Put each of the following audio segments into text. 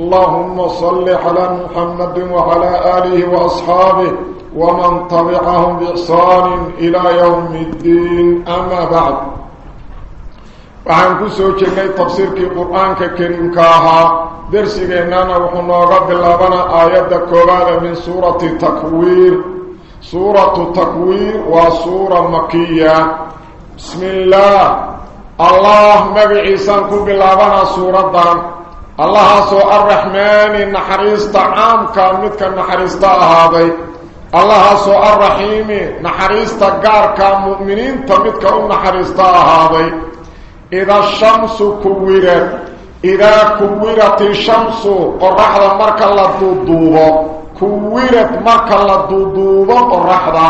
اللهم صل على محمد وعلى آله وأصحابه ومن طبعهم بإحصان إلى يوم الدين. أما بعد وعن كسو كي تفسير كي قرآن كريم كاها. درسي قيننا وحنا رب اللبنا آيات كبالة من سورة التكوير. سورة التكوير وسورة مكية. بسم الله. اللهم بإحسان كبالة سورة دان. Allahaasoo arraxmaani naxariista caamka midka naxariista ahaaday allahaasoo arraxiimi naxariista gaarka mu'miniinta midka u naxariista ahaaday ida shamsu kuwirad idaa kuwirati shamsu qoraxda marka la duuduubo kuwirad marka la duuduubo qoraxda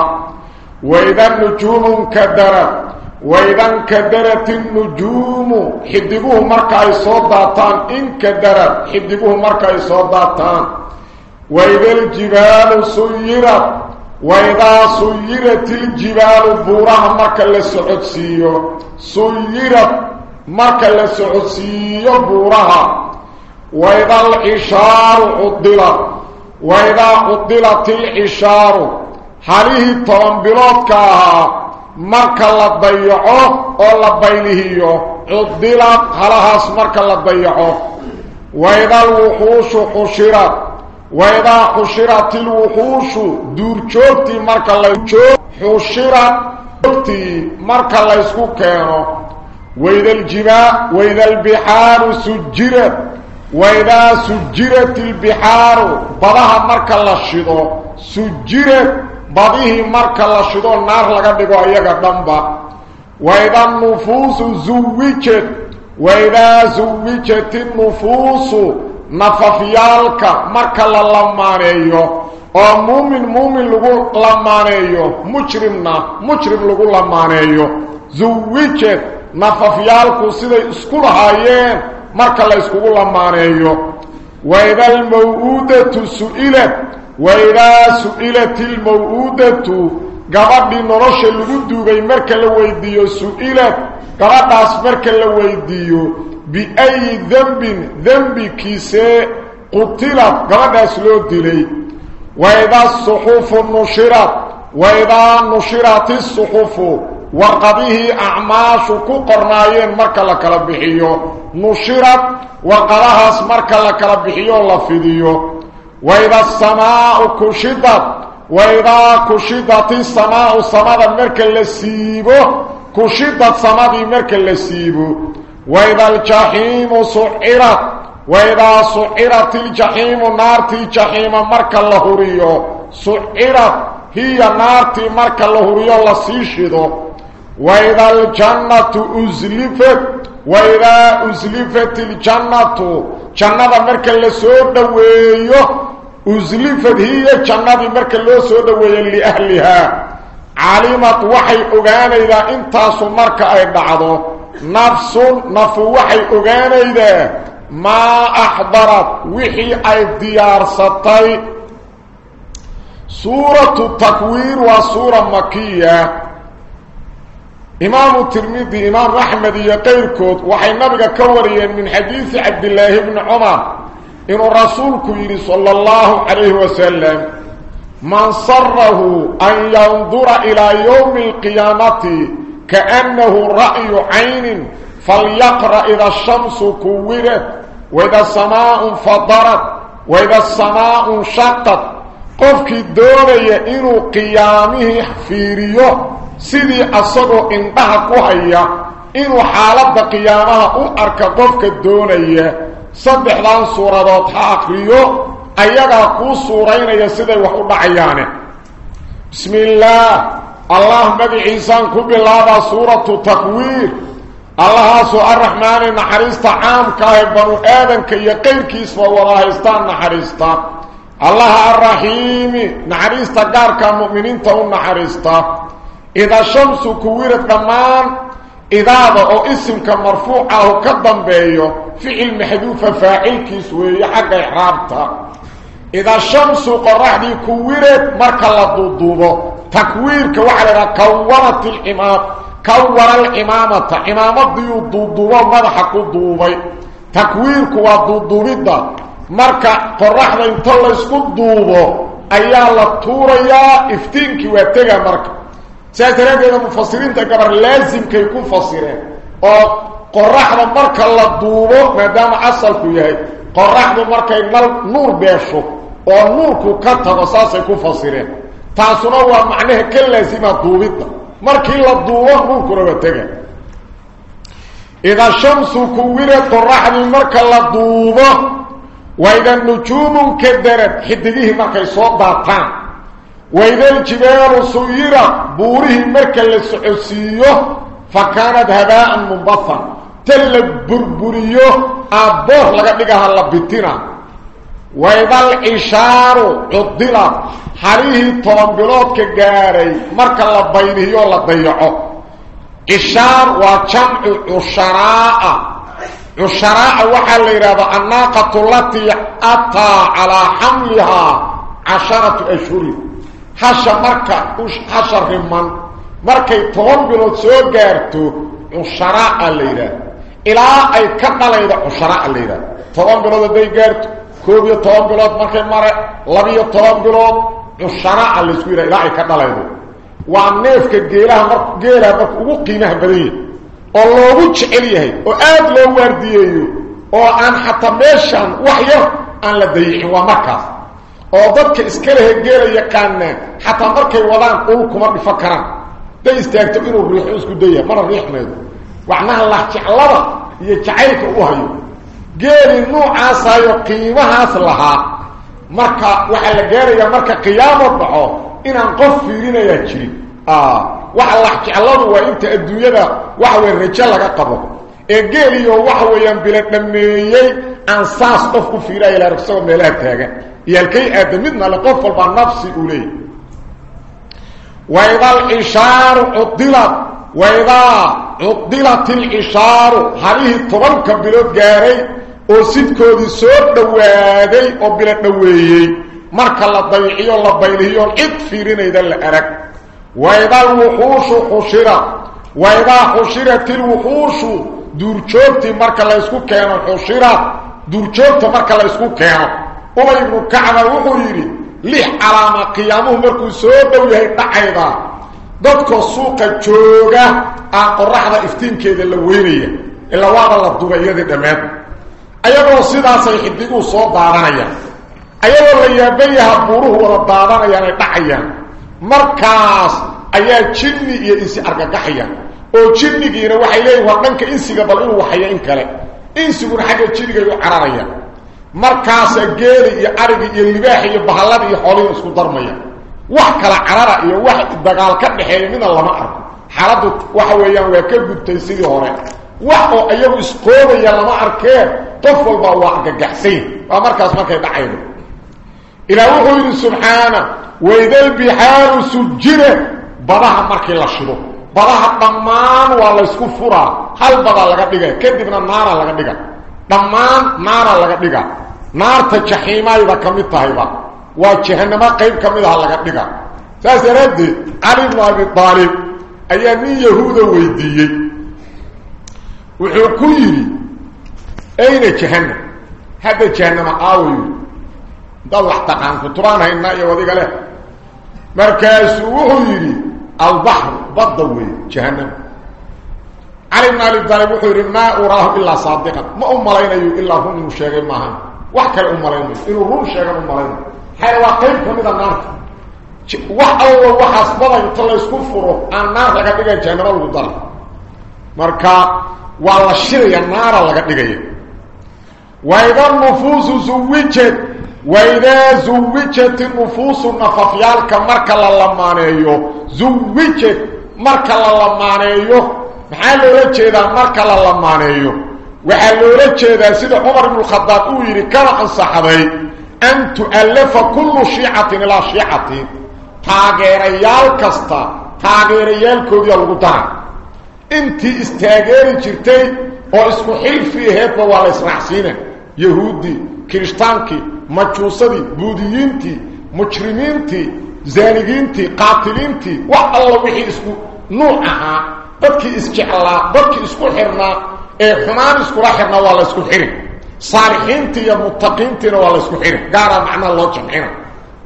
waida nujuumu nkadarad وإذا انكدرت النجوم حدقوه مركعي صداتان انكدرت حدبوه حدقوه مركعي صداتان وإذا الجبال سيرت وإذا سيرت الجبال بوراه مركع لسعودسيو سيرت مركع لسعودسيو بوراها وإذا الإشار عدلت وإذا عدلت الإشار هل هي طلم marka la dayaco oo la baylihiyo cudilad halahaas marka la dayaco waida alwuxuushu xushirad waidaa xushirat ilwuxuushu duurjoogtii marka lajoog xushirad tii marka laysku keeno waida aljibaa waida albixaaru sujirad waidaa sujirat ilbixaaru badaha marka la shido sujirad naar laga dhigo iyaga dhanba waida nufuusu zuwijad waidaa zuwijat innufuusu nafafyaalka marka la lamaaneeyo oo muumin muumin lagu lamaaneeyo mujrimna mujrim lagu lamaaneeyo zuwijad nafafyaalku siday isku lahaayeen marka la yskugu lamaaneeyo waida almaw-uudatu su-ilat وإذا سئلت الموؤودة قبضي نرش اللي قدو بي مركة لويديو سئلت قبض عص مركة لويديو بأي ذنب ذنب كيسي قتلت؟ قبض عص لودلي وإذا الصحوف نشرت وإذا نشرت الصحوف وقضيه أعماش كقرنائين مركة لك ربحيو نشرت وقضاها اسمركة لك ربحيو الله فيديو وإذا السماء كشدت وإذا كشدت السماء السماء المرك اللسيبه كشدت السماء المرك اللسيبه وإذا الجحيم سعرت وإذا سعرت الجحيم نارت الجحيم مرك اللهوري سعرت هي نارت مرك اللهوري الله سيشده وإذا الجنة أزلفت وإذا أزلفت الجنة جنة المرك اللسيبه وزلفت هي جنب مركة لوسودة ويلي أهلها علمت وحي أغانا إذا انتاس مركة اي عضو نفس نف وحي أغانا إذا ما أحضرت وحي أي ديار ستاي سورة التكوير وسورة مكية إمام الترمذي إمام أحمد يقير وحي النبي كوريا من حديث عبد الله بن عمر إن الرسول كيري صلى الله عليه وسلم من صره أن ينظر إلى يوم القيامة كأنه رأي عين فليقرأ إذا الشمس كورت وإذا السماء فضرت وإذا السماء شقت قفك الدولة إن قيامه حفيريه سيدي أصده إن بحقه إن حالة قيامها أرك قفك الدولة صدح لأن سورة تحاق ليو أيها كو سورين يسيدي وحود عيانة بسم الله الله مدي عيسان كو بالله سورة تكوير الله سوء الرحمن نحرستا عام كاهب بنو آدم كي يقير كيسوا ورهستان نحرستا الله الرحيم نحرستا قاركا مؤمنين تهون نحرستا إذا شمس كويرت كمان إذا أو اسمك مرفوع أو كدن بيو فعل محذوف فاعل كسوي حق إحرابتا إذا الشمس قرحدي كويرت مركا لدودوبو تكويرك وحلنا كورت الإمام كور الإمامة. إمامة ديو دودوبو مدحك دوبي تكويرك ودودوبيدا marka qoraxda inta la isku duubo ayaa la tuurayaa iftiinkii waa ساكرات المفسرين تكبر لازم يكون فصيرين قرحنا مركا لدوبه ما دام عصل فيها قرحنا مركا نور بيشه ونورك كتب ساسا يكون فصيرين تعصنا هو معنى كل لازم دوبه. مركا لدوبه نورك ربتك إذا الشمس كورت قرحنا مركا لدوبه وإذا النجوم كدرت. حد به مركا صوت باطان وإذا الجبال سيرت بوره مركا للسعسيه فكانت هباء منبثا. تل بربريه أبوه لقد لقاها اللبتنا وإذا الإشار عضلت حريه طلنبلوت كقاري مركا لبينه يولا ضيعه إشار وجمع عشراء عشراء وحال ليرادة الناقة التي أتى على حملها عشرة أشهر. حشا مركة حشر رمان مركة طنبلو سوغارتو عشراء ليرادة إلى أي كنا ليرادة عشراء ليرادة طنبلو دي قارتو كوبية طنبلو مركة مرة لبية طنبلو عشراء اللي سويرا إلى أي كنا ليرادة وعنيفك جيلها مركة جيلها مركة وقيمها بديه oo loogu jecel yahay oo aad loo waardiyeeyo oo aan xataa meeshan wax yar aan la dayicin waa markaas oo dadka iska lehe geela yaqaanaa xataa markay wadaan ul kuma dhifo karaan day istaagto inuu riixo isku daya mana riixmaydo waxnaha lahjeclada iyo jacaylka u hayo geelii nuucaasayo qiimahaas lahaa marka waxaa la gaarayaa marka qiyaamo dhaco inaan qof fiirinayaa jirin waxa la jecladu waa inta adduunyada waxa weey rajo laga qabo ee geeliyo waxa weeyaan bila dhameeyay aan saas qof ku fiiray ila ragso meelaha taagan la qof walba nafsi u leey وإذا الإشار عطلت وإذا عطلت الإشار هذه طبنك بلود قاري وسيدكودي سود دوادي وبلد دويي. مركا الله ضيعي الله بيلهي والعد فيرين إذا الأرك. وإذا الوحوش حشرت وإذا حشرت الوحوش دورجوبتي مركا لا اسكو كانوا حشرت دورجوبتي مركا لا اسكو كانوا وما يبنو كعبا وحيري لح علامة قيامه مركو ويهي دعيدا dadka suuqa jooga aan qoraxda iftiinkeeda la weynaya ila waaba la dubayada dhamaan ayagoo sidaas ay xidigu soo daadanayaan ayagoo la yaabayaha buuruhu wada daadanayaan ay dhacayaan markaas ayaa jinni iyo insi argagaxaya oo jinnigiina waxay leeyihin waa dhanka insiga bal inuu waxaya in kale insiguna xagga jinnigay u cararaya markaasaa geeli iyo arigi iyo libaax iyo bahallada iyo xoolihi isku darmaya wax kala carara iyo wax dagaal ka dhexeeya midna lama arko xaaladdu waxa weeyaan waa ka gudtay sidii hore wax oo iyagu isqoobaya lama arkeen qof walba waa argagaxsan waa markaas markay dhacaydo ilaa wuxuu yidhi subxaana وإذا البحار سجرت بضاها مركي لشدو بضاها ضمان ولا اسكو فرا هل بضا لغا دغا كدبنا نار لغا دغا ضمان نار لغا دغا نار تجحيما يبا كميد تهيبا وجهنم قيب كميدها لغا دغا ساس ردي علي بن ابي طالب ايا ني يهود ويديي وحو كيري اين جهنم هذا جهنم آوي ضلح تقان كتران هينا يا وديغا له مركز وحيري البحر بضوي جهنم علي بن ابي طالب وحيري ما اراه الا صادقا ما املين الا هم مشاغي معها وحكى املين انه روح شاغي املين حي واقيم كميد النار aan naar laga dhigay jannada lagu daro marka waa la shiraya naara laga dhigaya wa idan nufusu zuwijat وإذا زوجت النفوس النففيالك مركا للمانيو زوجت مركا للمانيو maxaa loola jeedaa marka la lamaanayo waxaa loola jeedaa sida cumar ibnu khadaab uu yidhi kana ansaxday أن تؤلف كل شيعة إلى شيعة تاغيريال كستا تاغيريال كوديا الغدار انت استاغيري جرتي واسكو حلفي هيبا ولا اسرحسينه يهودي كريستانكي مجوسدي بوديينتي مجرمينتي زانيينتي قاتلينتي والله وحي اسكو نوعها dadkii isjeclaa dadkii isku xirnaa ee xumaan iskula xirnaa waa la isku xiri saalixiinta iyo muttaqiintiina waa la isku xiri gaara macnaa loo jamcina.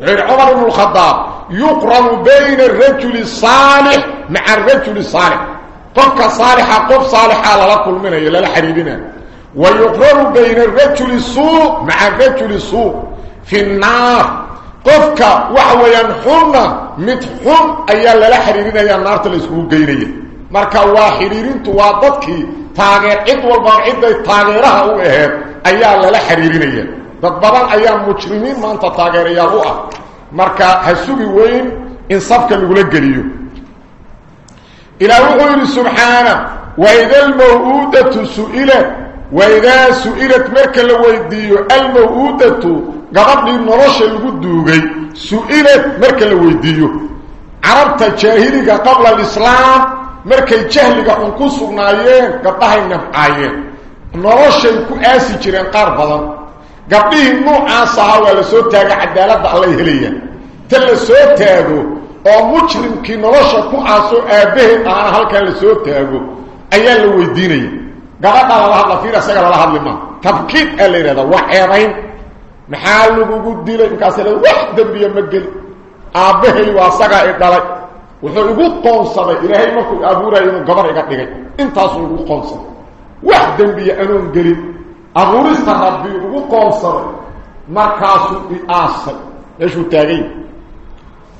غير عمر بن الخطاب يقرن بين الرجل الصالح مع الرجل الصالح قفك صالح قف صالح على كل منه إلا الحريبنا ويقرن بين الرجل السوء مع الرجل السوء في النار قفك وحويا حرنا متحن أيها للحريبنا يا النار تلسكوه قينيه marka waa xiriirintu waa dadkii taageer cid walba ciday taageeraha u aheed ayaa lala xiriirinaya dad badan ayaa mujrimiin maanta taageerayaal u ah marka ha weyn in safka lagula geliyo ilaa wuxuu yidhi subxaana waida almaw'uudatu su'ilat waidaa su'ilat marka la weydiiyo almaw'uudatu gabadhii nolosha lagu duugay su'ilat marka la weydiiyo carabta jaahiliga qabla alislaam markay jahliga xun ku sugnaayeen gabdhahay nafcaayeen noloshay ku aasi jireen qaar badan. Gabdhihii nuucaas ahaa waa la soo taaga cadaaladda allay helayaan. Ta la soo taago oo mujrimkii nolosha ku aasoo aabbaheed ahaana halkan la soo taago ayaa la weydiinaya gabadhaa lala hadla fiir isaga lala hadli maa tabkiid aa la yidhahdaa waa ceebayn maxaa lagugu dilay? Markaasa wax dembiya ma geli aabbahay waa asagaa i dhalay qoonsaday ilaahay markuu abuurayo inuu gabar iga dhigay intaasuu igu qoonsaday wax dembiya anoon gelin abuurista rabbi ugu qoonsaday markaasuu i aasay meeshuu taagay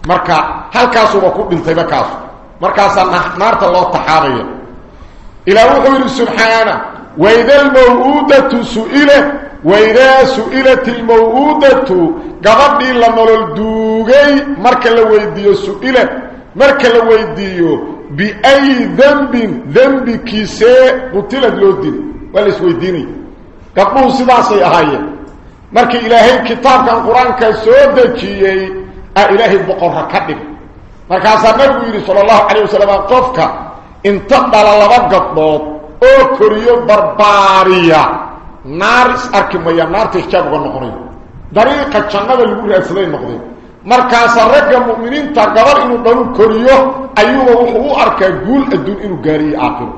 marka halkaasuuba ku dhintayba kaasu markaasaa naarta loo taxaabaya ilaah wuxuu yidhi subxaana waida almaw'uudatu su'ilat waidaa su'ilat almaw'uudatu gabadhii la nolol duugay marka la weydiiyo su'ilat dembikiisee qutilad loo dili waa la isweydiinaya gabdhuhu sidaasay ahaayeen markii ilaahay kitaabkan qur-aanka soo dejiyey a ilaahay boqorra ka dhig markaasaa nabigu yidhi sala allahu calayh wasalam qofka inta dhala laba gabdhood oo koriyo barbaariya naar is arki maya naarta hijaab uga noqonayo dariiqa jannada lagu raadsaday noqdeen markaasa ragga mu'miniinta gabar inuu dhalu koriyo ayuuba wuxuu u arkaa guul adduun inuu gaariyo aakhiro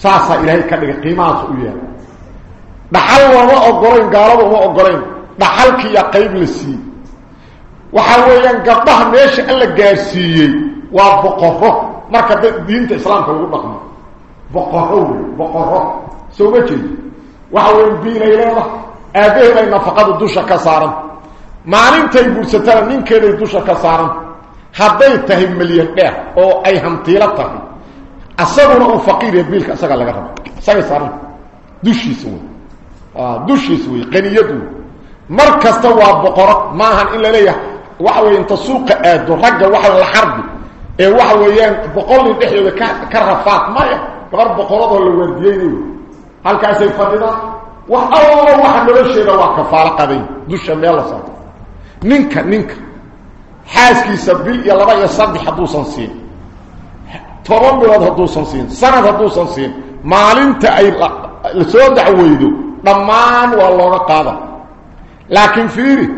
saasaa ilaahay ka dhigay qiimahaas u yahay dhaxal looma ogolayn gaalada uma ogolayn dhaxalkiiya qayb la siiyey waxaa weeyaan gabdhaha meesha alla gaarsiiyey waa boqorro marka diinta islaamka lagu dhaqmo boqorro wey boqorro soo ma jeedi waxa weya biilay leedahay aabbaheed ay nafaqada dusha ka saaran maalintay guursatana ninkeeday dusha ka saaran hadday tahay milyan dheer oo ay hantiilo tahay asaguna uu faqiir yahay biilka isaga laga rabo isagay saaran dushiisa wey dushiisa wey qaniyad wey mar kasta waa boqoro maahan in la leeyahay waxa weeye inta suuqa aado ragga waxa la xarbi ee waxa weeyaan boqol nin dhexdooda ka ka rafaad maya gabar boqoradoo la waardiyeynayo halkaasay fadhidaan wax alla waxa nolosheeda waa kafaalo qaday dusha meel la saaro منك منك حاسكي سبيل يا لبا يا صدح حدو سنسين تورم بلاد حدو سنسين سنه حدو سنسين مالنت اي لسو دعويدو ضمان والله رقابة لكن فيري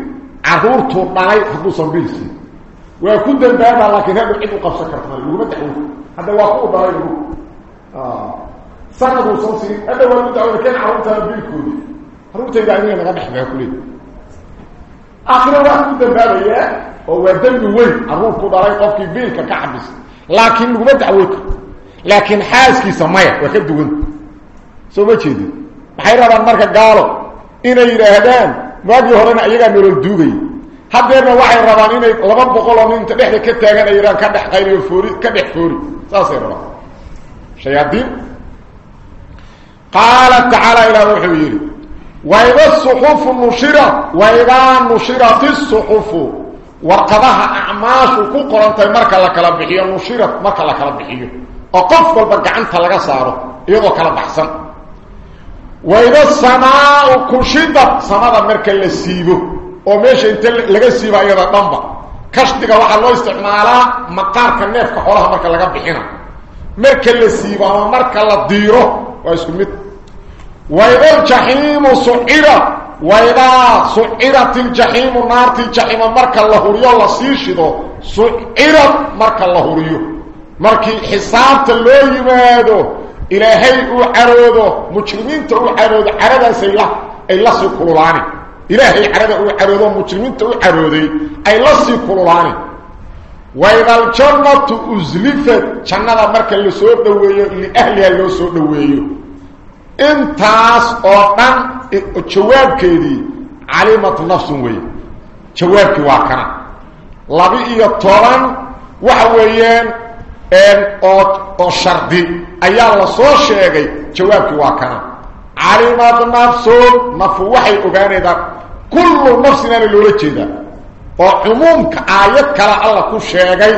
عهورتو ضاي حدو سنبيل سي ويكون دربا لكن هذا عيد قفصه كرمال لو بدعو هذا واقو ضاي آه سنه حدو سنسين هذا ولا بدعو كان عهورتو بالكود حروبتي قاعدين أنا قاعد احكي آخر وقت دبابيه هو دبي وين؟ أروح قدري قفكي بيلك كحبس لكن لو بدعوك لكن حاسكي سمايا وخد وين سوما تشيدي. بحيرة بان مركه قالوا ان يرهدان ما دي هورنا ايغا ميرو دوبي حبيرنا وحي ربان أن 200 من تدخل كتاغن إيران كدخ خير فوري. فوري ساسي ربان شيادين قال تعالى إلى روحي وإذا الصحف نشرت وإذا نشرت الصحف ورقضها أعماش كقرنت مركا لك لبحية نشرت مركا لك لبحية وقف البقعنت لك صاره يضو كلا بحسن. وإذا السماء كشدت سماء مركا لسيبه oo meesha inta laga siiba iyada dhanba kashdiga waxaa loo isticmaalaa maqaarka neefka xoolaha marka laga bixina marka la siibo ama وإذا الجحيم سعر وإذا سعرت الجحيم نارت الجحيم مرك الله ريو الله سيشده سعر مرك الله ريو. مرك حساب تلوه ماذا إلهي أعروده مجرمين تأعروده عرده سيله أي لسي قلولاني إلهي عرده أعروده مجرمين تأعروده أي لسي قلولاني وإذا الجنة أزلفت جنة مرك اللي سعر دويه لأهلها اللي سعر دويه intaas oo dhan jawaabkeedii calimat nafsun wey jawaabkii waa kana laba-iyo toban waxa weeyaan oo oo shardi ayaa la soo sheegay jawaabkii waa kana calimat nafsun nafu waxay ogaanaydaa kullu nafsinaana loola jeedaa oo cumuumka aayad kale alla ku sheegay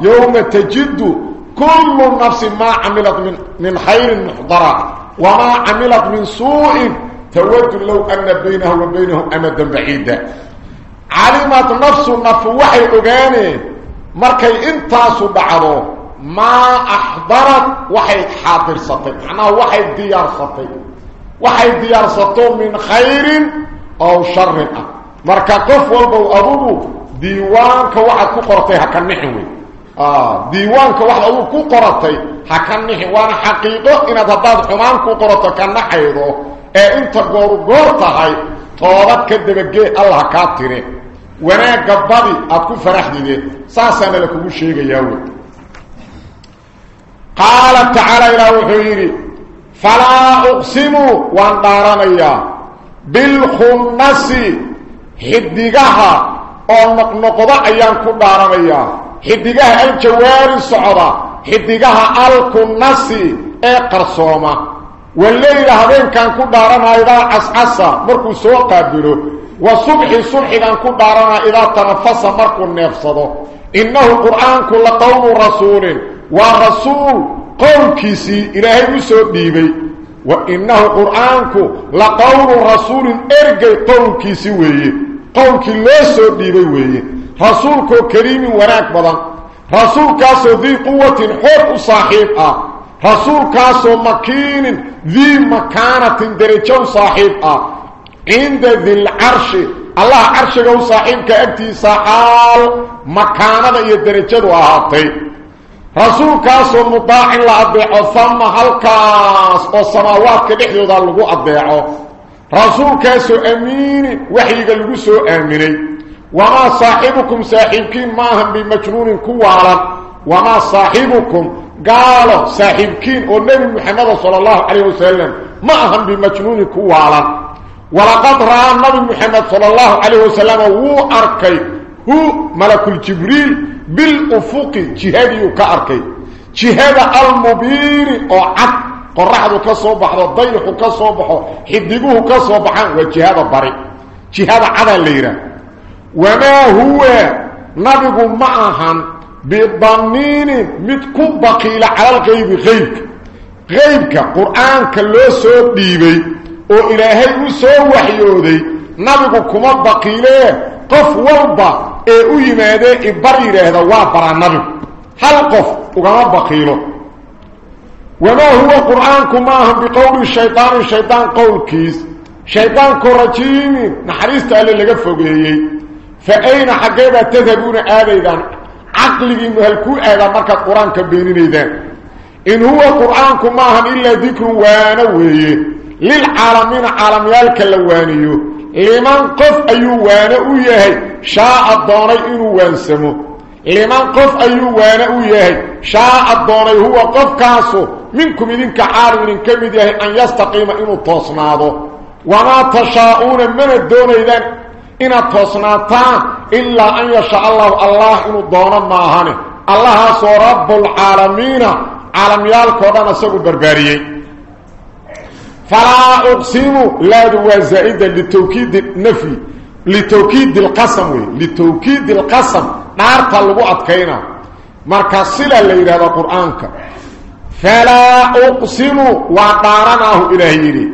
yowma tajidu كل نفس ما عملت من من خير محضرة وما عملت من سوء تود لو أن بينه وبينه أمدا بعيدا. علمت نفس ما في وحي أغاني مركي انت بعضه ما أحضرت وحي حاضر سطي. أنا وحي ديار سطي. وحي ديار سطي من خير أو شر. مركي قفوا بأبوه ديوانك وحي هكا نحوي wey diiwaanka waxaad adugu ku qoratay ha ka waana xaqiiqo inaad haddaad xumaan ku qorato ka naxaydo ee inta gooru goor tahay toobad ka dabagee allah kaa tire wanaagga badi aad ku faraxdide saasaana la kugu sheegayaa wey. Qaala tacaala ilaah wuxuu yidhi falaa uqsimu waan dhaaranayaa bilkhunnasi xidigaha oo noqnoqda ayaan ku dhaaranayaa حدقها الجوار الصعرة حدقها ألكم نسي اي قرصومة والليلة هذين كان كل دارنا إذا عسعسا مركو سوقا بلو وصبح صبح كان كل دارنا إذا تنفس مركو نفسه. إنه القرآن كل قوم رسول ورسول قوم كيسي إلهي مسوء ديبي وإنه القرآن كل قوم رسول إرقى قوم كيسي ويه قوم كيسي ويه رسولك كريم وراك بدا رسولك سو ذي قوة حر صاحب. ا رسولك سو مكين ذي مكانة درجة صاحب. ا عند ذي العرش. الله عرشه صاحبك اجتي صحال مكانة يا درجة واهتي رسولك سو مطاع الله بعصم هلكاس أو سماوات كدخيودا لو ابيعو رسولك سو أمين. وحي لغ سو امينيه aaminay wamaa saaxibukum saaxiibkiin ma ahan bimajnuunin ku waalan wamaa saaxibukum gaalo saaxiibkiin oo nebi muxameda sala allahu calayh wasalam ma ahan bimajnuunin ku waalan walaqad ra'aa nabi muxamed sala allahu calayh wasalama wuu arkay hu malakuljibriil bilufuqi jihadiiuu ka arkay jihada almubiini oo cad qoraxdu ka soo baxdo وما هو؟ نبي معهم بالضمين متكم بقيل على الغيب غيبك. غيبك قرآن كله سوء ديبي وإلهي سوء وحيودي. نبي كم بقيل قف وربا اي ماذا إبري إيه له دواء برا نبي. هل قف؟ وكما بقيلة. وما هو قرآن كماهم بقول الشيطان الشيطان قول كيس. شيطان كورتيني نحريست أليل لقفه قليه فأين حقيبا تذهبون آبايدان عقلهم هلكوا آبا مركة قرآن كبينينيدان إن هو قرآنكم ماهم إلا ذكر وانوهي للعالمين عالم يالكاللوانيو لمن قف أيو وانوهي شاء الضاني إنو وانسمو. لمن قف أيو وانوهي شاء الضاني هو قف كاسو. منكم إذن كعارمين كمدي أن يستقيم إنو التصناد وما تشاءون من الدون إذن. Inaad toosnaataan ilaa an yashaa allahu allah inuu doono maahane allahaasoo rabbulcaalamiina caalamyaalkao dhan isagu barbaariyey falaa uqsimu laadu waa zaa'ida litawkiidi nafyi litawkiidi lqasam wey litawkiidi lqasam dhaarta lagu adkayna marka sila la yidhahdo qur-aanka falaa uqsimu waa dhaaranaahu ilaah yidhi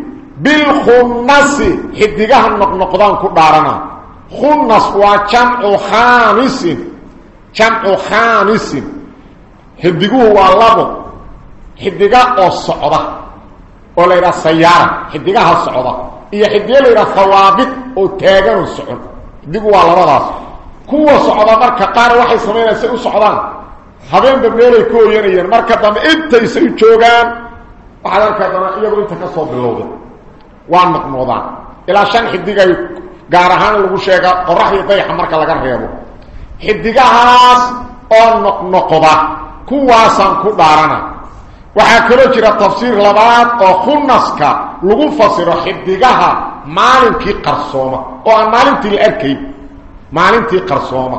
بالخنس حدقها النقنقضان كدارنا خنس وجمع خامس جمع خامس حدقوه والله حدقها الصعودة ولا إلى السيارة حدقها الصعودة إيا حدقها إلى الثوابت وتاقن الصعود حدقوا والله رضاس كوة صعودة مركة قار وحي سمينة سيئو صعودان habeenba meelay ku oyanayeen marka dambe intaysa u joogaan waxaad arkaa dana iyagu inta ka soo bilowda waa noqnoodaan ilaa shan xidigay gaar ahaan lagu sheega qoraxdii dayaxa marka laga reebo xidigahaas oo noqnoqda kuwaasaan ku dhaarana waxaa kaloo jira tafsiir labaad oo khunaska lagu fasiro xidigaha maalinkii qarsooma oo aan maalintii la arkayn maalintii qarsooma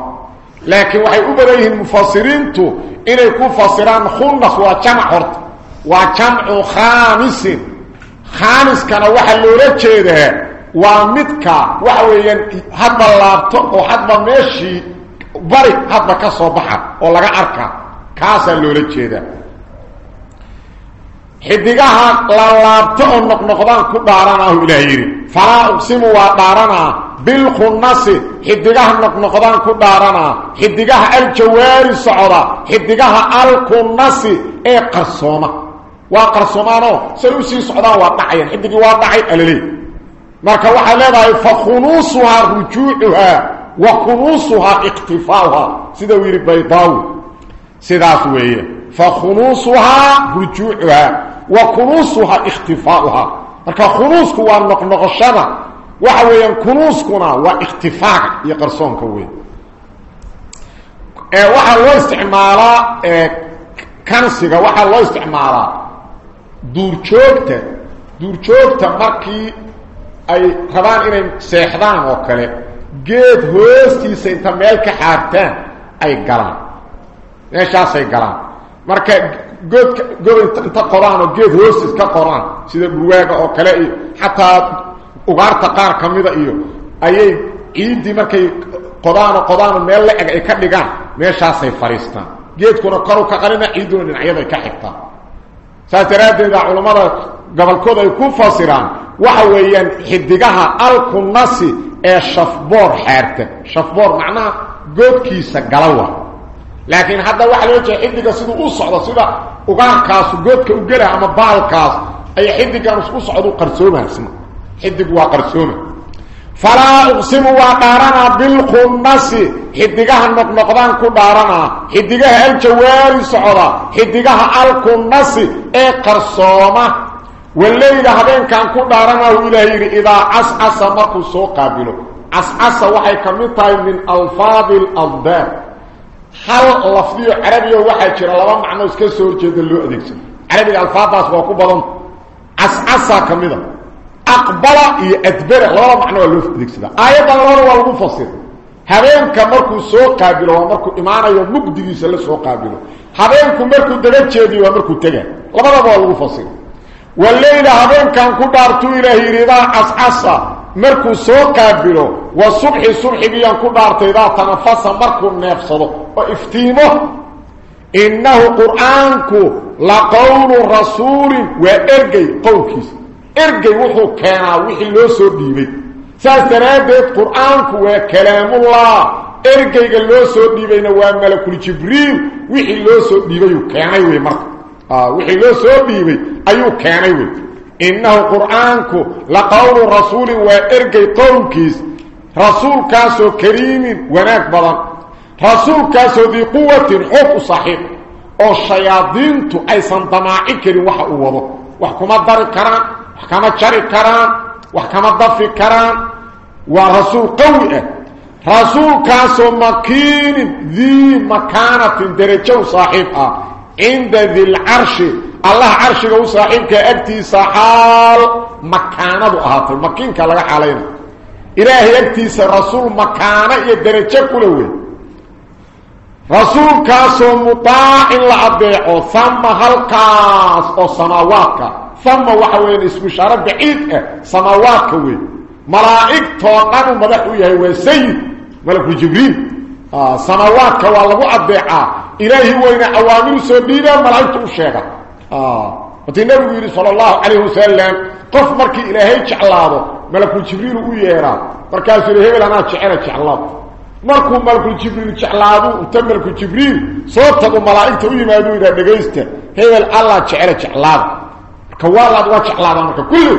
laakiin waxay u badan yihiin mufasiriintu inay ku fasiraan khunnas waa jamac horta waa jamcu khaamisin khaamiskana waxaa loola jeedaa waa midka waxa weeyaan hadba laabto oo hadba meeshii bari hadba ka soo baxa oo laga arka kaasaa loola jeedaa xidigaha la laabto oo noqnoqdaan ku dhaaranahu ilaah yidhi falaa uqsimu waa dhaaranaa بالخنس حدقها نقنقضان كدارنا حدقها الجواري صعدا حدقها الكنس اي قرصومة وقرصومانو سيوسي صعدا وطعيا حدقي وطعي أللي مركا وحا لدهي فخنوصها رجوعها وخنوصها اقتفاؤها سيدا ويري بيضاو سيدا سوية فخنوصها رجوعها وخنوصها اختفاؤها مركا خنوصك وانقنقشنا waxa weeyaan kunuuskuna waa ikhtifaaga iyo qarsoonka weyn. Ee waxaa loo isticmaalaa kansiga waxaa loo isticmaalaa duurjoogta. Duurjoogta markii ay rabaan inay seexdaan oo kale geed hoostiisa inta meel ka xaartaan ay galaan meeshaasay galaan marka goodka god inta qoraan oo geed hoostiis ka qoraan sida dhurwaaga oo kale iyo xataa ugaarta qaar ka mida iyo ayay ciiddii markay qodaano qodaano meel la-eg ay ka dhigaan meeshaasay fadhiistaan geedkuna koru ka qalina ciidduna dhinacyaday ka xigtaan saas daraaddeeda culammada gobolkooda ay ku fasiraan waxa weeyaan xidigaha alkunasi ee shafboor xaarta shafboor macnaha goodkiisa galawa laakiin hadda waxaa loo jeeda xidiga siduu u socdo sida ugaarkaasu goodka u gela ama baalkaas ay xidigan u socdo qarsoomaasma حدق وقرسومه فلا اقسم وقارنا بالخنس حدقها النقنقضان كدارنا حدقها الجواري صعدا حدقها الكنس اي قرسومه والليل هبين كان كدارنا وإلهي إذا عسعس مكو سو قابله. عسعس وحي كمتاي من ألفاظ الأضداد. هل لفظي عربي وحي جرى لما معنى اسكسور جيد اللو أديكس عربي الألفاظ وكو بضم. عسعس كمتاي أقبل يأدبر الله معنى ولوف ديكسدا آيات الله والله مفسر habeenka markuu soo qaabilo waa markuu imaanayo mugdigiisa la soo qaabilo habeenku markuu daga jeediyo waa markuu taga labadaba waa lagu fasir والليل هذين كان كدارتو إله إرداء أسعصا مركو سوكا بلو والصبح الصبح بيان كدارتو إذا تنفسا مركو نفسدو وإفتيمه إنه قرآنك لقول رسول وإرقي قوكيس. إرقي وحو كان وحي لو سوديبي سأسترابيت قرآنك وكلام الله. إرقي لو سوديبي نوام ملك الجبريل وحي لو سوديبي كان وي آه، وحي لو سوبي بي أيو كاني وي. إنه قرانك لقول الرسول وارجي قومك رسول كاسو كريم وناك بلا رسول كاسو ذي قوة حق صحيح. أو شياطين تو أي سنتماعك وحا اوضه وحكم الدار كران وحكم الشري كران وحكم الضف كران. ورسول قوي أه. رسول كاسو مكين ذي مكانة درجه أه. صاحبها عند ذي العرش. الله عرشه وصاحبك أكتي صحال مكانه أهاته المكين كان لك حالينا. إلهي أكتي سرسول مكانه يدريك كله رسول كاسو مطاع لأبيعه ثم هالكاس أو سماواك. ثم وحوين اسم شارب بعيد. سماواك ملائك طوانان ومدحوية هو سيد ملك جبريل. آه، سماواك والله أبيعه. Malaku jibriil samaawaadka waa lagu adeecaa ilaahi weyna awaamiru soo dhiibaa malaa'igtu u sheega وتي النبي صلى الله عليه وسلم قف مركي إلهي جعلاده. ملك جبريل ويرا. مركاس إلهي لنا جعل جعلاده. مركو ملك جبريل جعلاده انت ملك جبريل صوته ملائكته ويمادو إلى دقيسته هي الله جعل جعلاده. كوالد وجعلاده مركا كله.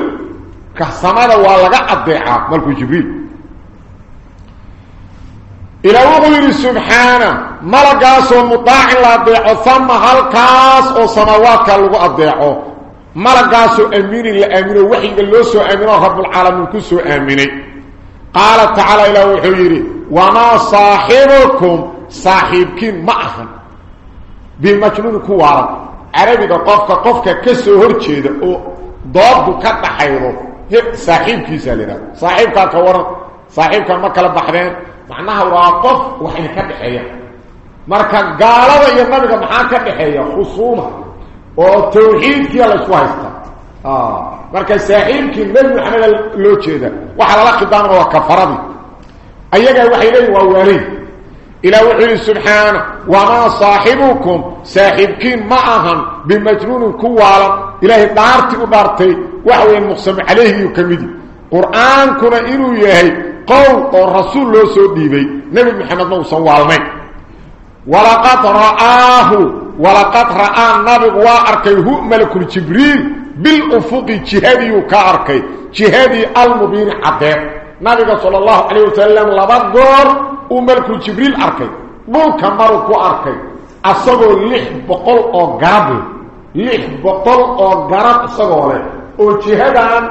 كسماده والغا أدعى ملك جبريل إلى وغير سبحانه ملقاس ومطاع الله ثم هالكاس وسماواتك لغو أدعو ملقاس أمين الأمين وحي اللوسو أمين رب العالمين كسو أمين قال تعالى إلى وحيري وما صاحبكم صاحبكين معهم. بمجنون كوارا. عربي قفك قفك كسو هرشيد. ضاد كتحيرو صاحبكي سالنا صاحبك كورا صاحبك مكلا بحرين معناها واقف وحي كدخيا marka gaalada iyo nabiga maxaa ka dhaxeeya khusuuma oo tawxiidkii la isku haysta ah marka saaxiibkii nabi maxamed loo jeeda waxa la qidaamada waa kafaradi ayaga waxay leeyihiin waa waalid ila wuxuu subhana wa ma saahibukum saahibkin ma'ahan bimajnun kuwala ilahi daarti u daartay waxa weyn muqsam alayhi kamidi qur'aan kuna inuu yahay oo rasuul loo soo dhiibay nabi maxamed ma uusan waalnayn ولقد رآه ولقد رأى النبي وأركيه ملك الجبريل بالأفق جهدي كاركي جهدي المبين عدد نبي صلى الله عليه وسلم لبقر وملك الجبريل أركي ملك مركو أركي أصغو لح بقل أو قرب لح بقل أو قرب أصغو له. وجهدان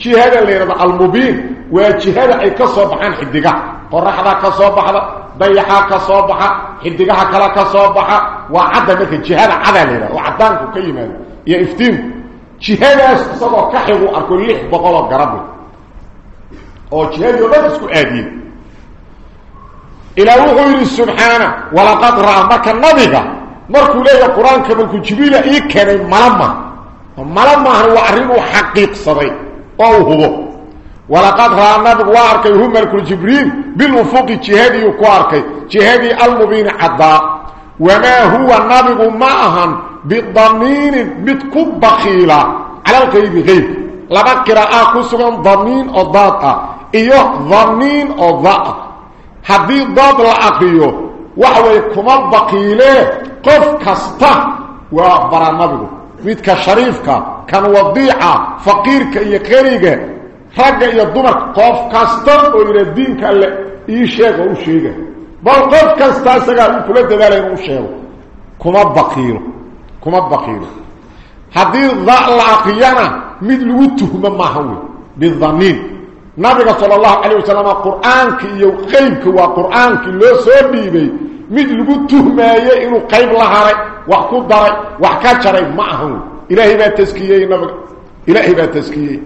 جهد اللي رضا المبين. وجهد أي كصوب عن حدقه قرحة كصوب عن ضيحا كصوبحا حدقها كلا كصوبحا وعدى مك جهاد عدالنا وعدانك كيما يا افتين جهاد سبا كحيغو اركو ليح بقول غرب أو جهاد يوم اسكو ادي إلى وغير سبحانه ولقد راى مك النبي مركو ليه القران كملك جبيل اي كان ملما ملما هو اريد حقيق صدي أو هو ولقد رأى واركي هم ملك الجبريل بالوفوق جهادي وكواركي جهادي المبين عضاء وما هو النبي معهم بالضمين بتكب بخيلة. على الغيب غيب. لما قراءة كسرا ضمين أو ضاطة إيوه ضمين أو ضاء. حدي ضاد العقيو وحوى كما بخيلة. قف كسته وبرا النبي. ميتك شريفك. كان وضيعة. فقيرك يقريك. يا يدمر قف كاستن وإلى الدين قال إيه شيخ أو شيخ بل قف كاستن سأقول كل دبال إيه شيخ كما بقير كما بقير حديث ذا العقيانة من الوته مما هو بالظنين نبي صلى الله عليه وسلم قرآن كي يقيمك وقرآن كي لا سبب من الوته ما يئن قيم الله وقدر وحكاتش رأي معه إلهي با تسكيه نبي إلهي با تسكيه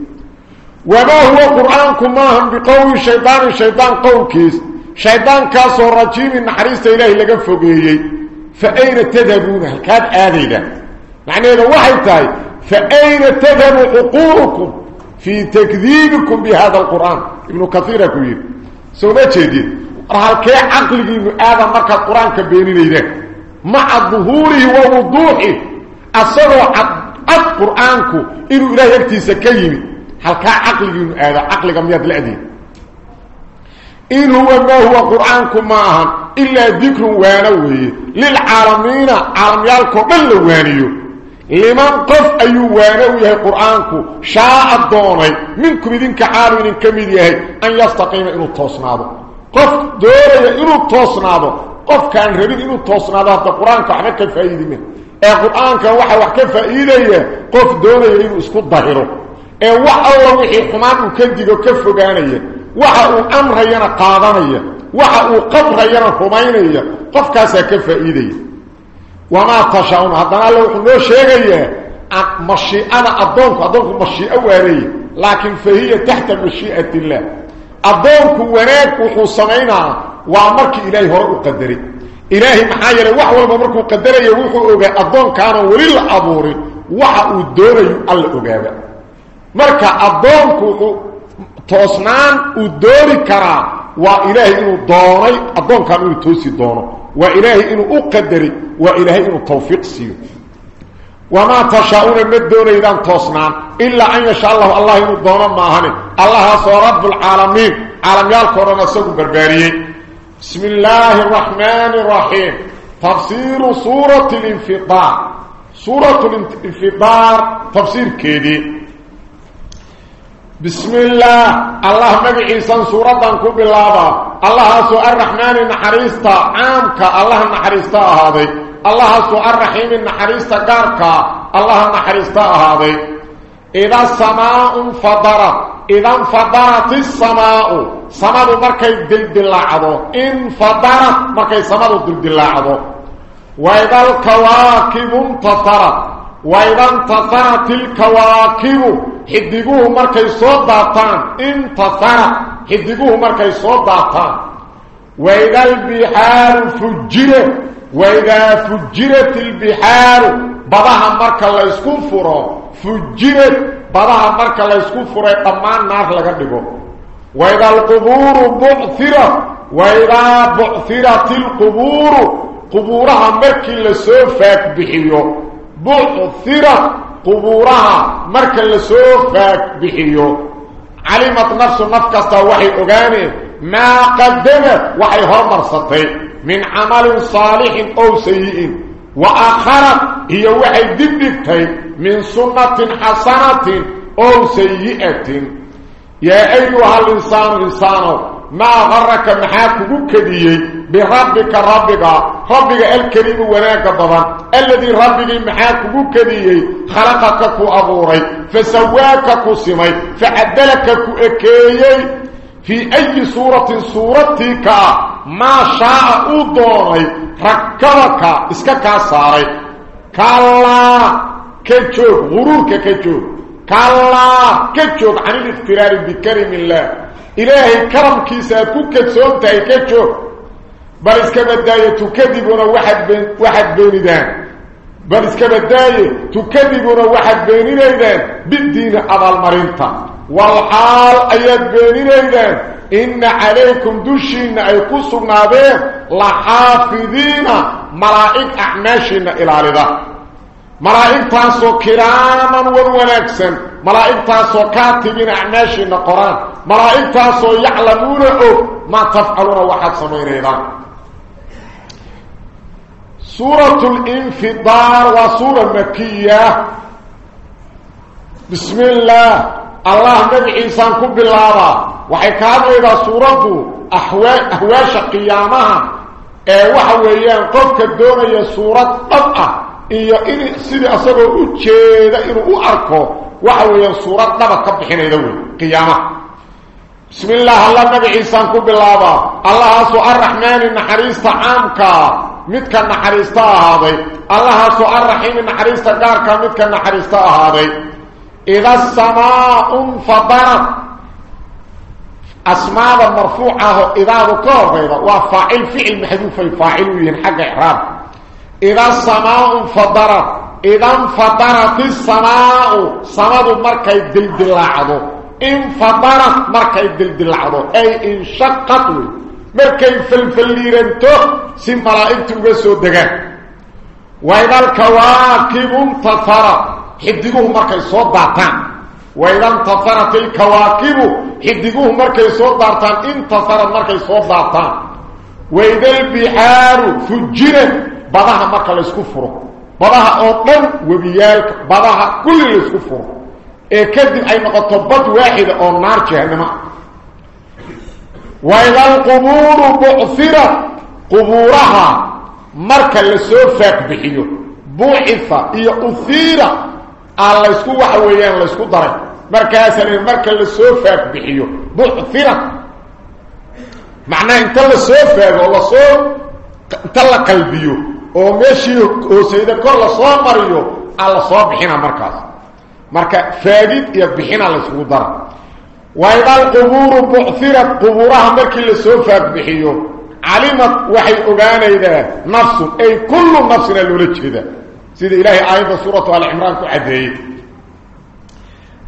وما هو قرآنكم؟ ماهم بقول الشيطان الشيطان قول كيس. شيطان كاسو رجيم النحريس إلهي لقى فوقيه فأين تذهبون؟ هل كان آذينا؟ معنى هذا واحد تاي فأين تذهب حقوقكم في تكذيبكم بهذا القرآن؟ ابن كثير كوير سوما جديد هل كي عقلي هذا مركز القرآن كبيرين إذا. مع ظهوره ووضوحه. أصدوا عد قرآنكم. إنه إلهي كيمي هل كان عقلي هذا عقلي مياد لأدين إن هو ما هو قرآنكم معهم إلا ذكر وانوي. للعالمين عالم يالكم بل وانيو. لمن قف أي وانوي قرآنكم شاء الدوني. منكم إذن كعالمين كميديه أن يستقيم إنه التوصناده قف دوري إنه التوصناده قف كان ربين إنه التوصناده هذا قرآنك وحنا كفايد منه. ee quraanka waxa wax ka faa'iideeya qof doonaya inuu isku dahiro ee wax alla wixii xumaan uu ka digo ka fogaanaya waxa uu amrayana qaadanaya waxa uu qabrayana rumaynaya qofkaasa ka faa'iidaya wama tashauna hadana alla wuxuu noo sheegayaa mashiicada addoonku addoonku mashiico waareeye laakiin fahiya taxta mashiicati illah addoonku wanaag wuxuu samaynaa waa markii ilaahay hore u qadaray ilaahay maxaa yeelay wax walba markuu qadaraya wuxuu ogaa addoonkaana weli la abuurin waxa uu doonayo alla ogaaba marka addoonku wuxuu toosnaan uu dooni karaa waa ilaahay inuu doonay addoonkan inuu toosi doono. Waa ilaahay inuu u qadaray waa ilaahay inuu tawfiiq siiyo. مدون إذا توصنان إلا أن يشاء الله الله ينضونا ماهن الله هو رب العالمين عالم يالكورنا سوق برباريين بسم الله الرحمن الرحيم تفسير سورة الانفطار سورة الانفطار تفسير كيدي بسم الله الله مقعيسا سورة كوب الله الله سوء الرحمن النحريستا عامك الله النحريستا هذا الله سوء الرحيم النحريستا قارك الله النحريستا هذا إذا السماء انفضرت إذا انفضرت السماء سماء مركي دل عضو انفضرت مركي سماء دل عضو وإذا الكواكب انتصرت وإذا انتصرت الكواكب حدقوه مركي صوت داتان. انتصرت حدقوه مركي صوت داتان. وإذا البحار فجرت وإذا فجرت البحار بضاها مركا الله يسكن فرو. فجرت بضاها مركا الله يسكن فرو. طمان نار لقدقو وإذا القبور بعثرت وإذا بعثرت القبور قبورها مركي لسوفك بحيو. بعثرت قبورها مركا لسوفك بحيو. علمت نفس النفكسة وحي أغاني. ما قدمت وحي هرمر سطي من عمل صالح أو سيء وآخرت هي وحي دبتي. من سنة حسنة أو سيئة. يا أيها الإنسان إنسان ما غرك محاك كديي بربك ربك. ربك الكريم وناك بضان الذي ربك محاك كديي خلقك كو أبوري فسواك كو سمي فعدلك كو أكيي في أي صورة صورتك ما شاء أدوني ركبك. اسكاكا صاري كالا. كتشوك غرورك كتشوك كالا. كتشوك عن الافترار بكرم الله. إلهي كرم كيسا كوكتسون تاي كتشوك بل اسكبداية تكذبون واحد بين, واحد بين دان بل اسكبداية تكذبون واحد بين دان بالدين أبا المرنطة والحال بين دان إن عليكم دوشين أي قصرنا به لحافظين ملائك أعماشنا إلى رضا. ملائك تاسو كراما ونوناكسا ملائك تاسو كاتبين أعماشنا قرآن. ملائك تاسو يعلمون ما تفعلون واحد سمين إذا سورة الانفضار وسورة مكية. بسم الله. الله نبي إنسان كب الله وحكاده إذا سورته أهواش قيامها. إيه وحويا قفك الدونية سورة طبعة. إيا سيدي أصابه أجيدا إنه أركو. وحويا سورة طبعة كب حين يدوي قيامها بسم الله. الله نبي إنسان كب الله الله سؤال الرحمن النحريس طعامك. ميدك النحريستا هذي. الله سوء الرحيم النحريستا دارك ميدك النحريستا هذي. إذا السماء انفضرت أسماء المرفوعة إذا ذكر بيضا وفاعل فعل محذوف الفاعل ينحق إحرام إذا السماء انفضرت إذا انفضرت السماء السماء مركة الدلد العضو. انفضرت مركة الدلد العضو. أي انشقته مركي فلفليرنتو سي ملائكتو بسو دغان. وإذا الكواكب انتصرت حدقوه مركي صوت داتان وإذا انتصرت الكواكب حدقوه مركي صوت دارتان انتصرت مركي صوت دارتان وإذا البحار فجرت بضاها مركي لسكفره بضاها أطلن وبيالك بضاها كل لسكفره إيه كذب أي مقطبات واحدة أو نار جهنم. وإذا القبور بعثرت قبورها مركي لسوفك بحيو بعثة إيه أثيرت alla isku waxa weeyaan la isku daray markaasana marka la soo faag bixiyo bu'thira macnaa inta la soo faago la soo inta la qalbiyo oo meeshii hoosayda kor la soo mariyo alla وإذا القبور بعثرت قبورها مركي لسو فاق بحيو علمت وحي أغانا إذا نفس أي كل نفس لولج إذا. سيد إلهي آية سورة العمران كعدي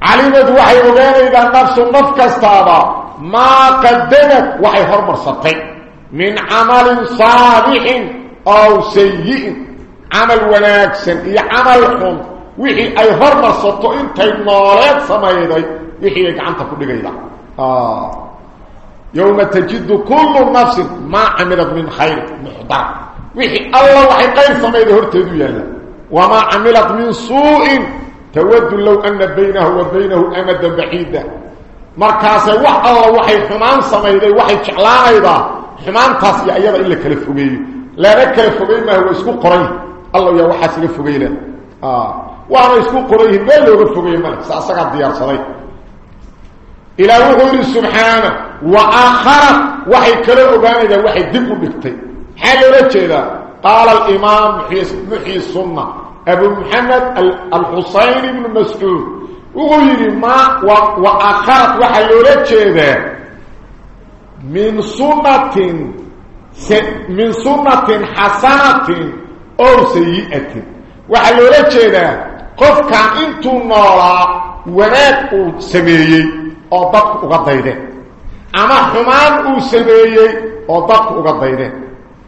علمت وحي أغانا إذا نفس نفك استابا ما قدمت وحي هرمر سطي. من عمل صالح أو سيء عمل وناكسن إي عمل حم wixii ay hormarsato intay nooleed samayday وحي غانت كدغيدا آه. يوم تجد كل نفس ما عملت من خير محضر. وحي الله وحي قير سما يهرتدو يلا وما عملت من سوء تود لو أن بينه وبينه امدا بعيدا. مركاس وحده وحي حمان سما يدي وحي جلايدا حمان تاس يا ايدا إلا كلفوبي لا ركلفوبي ما هو اسكو قرين. الله يا وحاس كلفوبي له آه. اسكو قرين ما لو رفوبي ما. ساسا قد يار صلي. إلى وحول سبحانه واخر وحي كله أبانه وحي دب بكتي. حال رجع قال الإمام محي الصنة أبو محمد الحسين بن مسعود. وغير ما وآخرة وحي رجع من سنة من صنة حسنة أو سيئة. وحي رجع ذا قف كان إنتو نورا ورات قد سبيئي oo dadku uga daydeen ama xumaan uu sameeyey oo dadku uga daydeen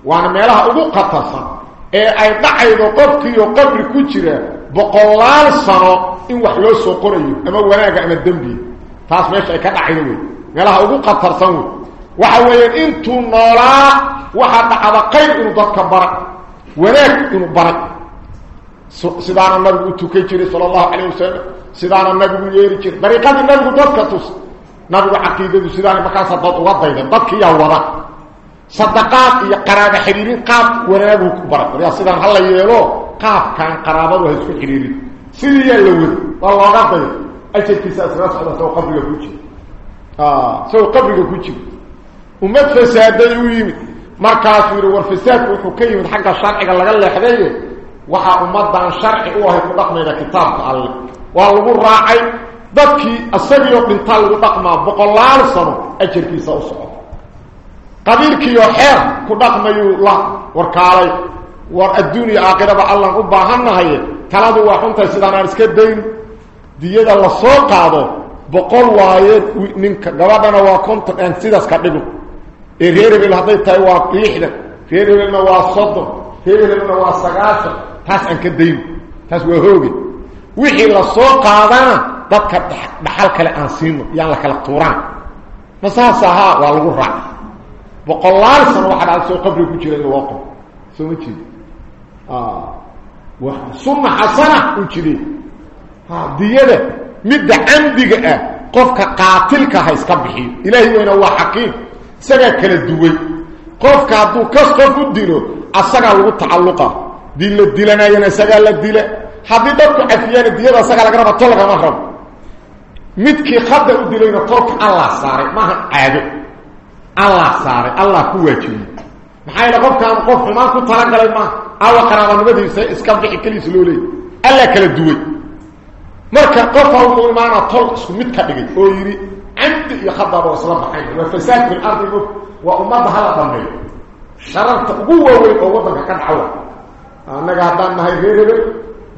waana meelaha ugu khatarsan ee ay dhacaydo qofkiiyo qabri ku jira boqolaal sano in wax loo soo qorayo ama wanaaga ama dembiga taas meesha ay ka dhacaydo wey meelaha ugu khatarsan wey waxa weeyaan intuu noolaa waxaa dhacda qayr inuu dadka bara wanaag inuu baray sidaana nabigu u tukan jiray sala allahu calayh wasalam سيدان النبي يري جير طريقه النبي دكتوس نبي عقيده سيدان مكان صدق وضيده بك يا ورا صدقات يا قرابه حبيبين قاف ورابو كبر يا سيدان هل ييلو قاف كان قرابه وهي سكريري سيدي يا لو والله غبي أجل في ساس راس على سوق قبل كوتشي آه سوق قبل كوتشي ومات في ساده يوم مركز ورور في ساس وحكي من حق الشرع لا لا خديه وحا امضان شرع وهي مضخمه كتاب الله waa lagu raacay dadkii isagiioo dhintaa lagu dhaqmaa boqolaal sano ajarkiisa u soco qabiilkiioo xeer ku dhaqmayuu la warkaalay war adduuniya aakhiraba allan u baahannahaye taladu waa xuntahay sidaanaan iska dayn diyada la soo qaado boqol waaye ninka gabadhana waa konton aan sidaas ka dhigo ee reer hebel hadday tahay waa lixdan reer hebelna waa soddon reer hebelna waa sagaashan taas aan ka dayno taas waa hooge wixii la soo qaadana dadka dhaxal kale aan siino yaan la kala tuuraan ma saas ahaa waa lagu raac boqolaal sano waxaa dhaal soo qabriga ku jira in loo qabo soo ma jeedo sunna xasana u jire diyada midda camdiga ah qofka qaatilka ha iska bixiyo ilaahay weyna waa xakiim isagaa kala duway qofka hadduu kas qof u dilo asagaa lagu tacalluqa dii la dilanayana isagaa la dila haddii dadku cafiyaana diyada asagaa laga raba tol lagama rabo midkii khadda u dilayna tolka allah saaray maaha caado allah saaray allah ku waajibiyey maxaa yeele qofkaan qof xumaan ku talagalay maaha awa qaraabanimadiisa iska bixi keliisa loo leeyay allah kala duway marka qofa wuxuu imaana tol isku mid ka dhigay oo yidhi camdi iyo khadaba isla baxayn waa fasaad fi lardi waa ummadda hala dhameeyo shararta ugu waaweyn oo waddanka ka dhacawa annaga haddaan nahay reer hebel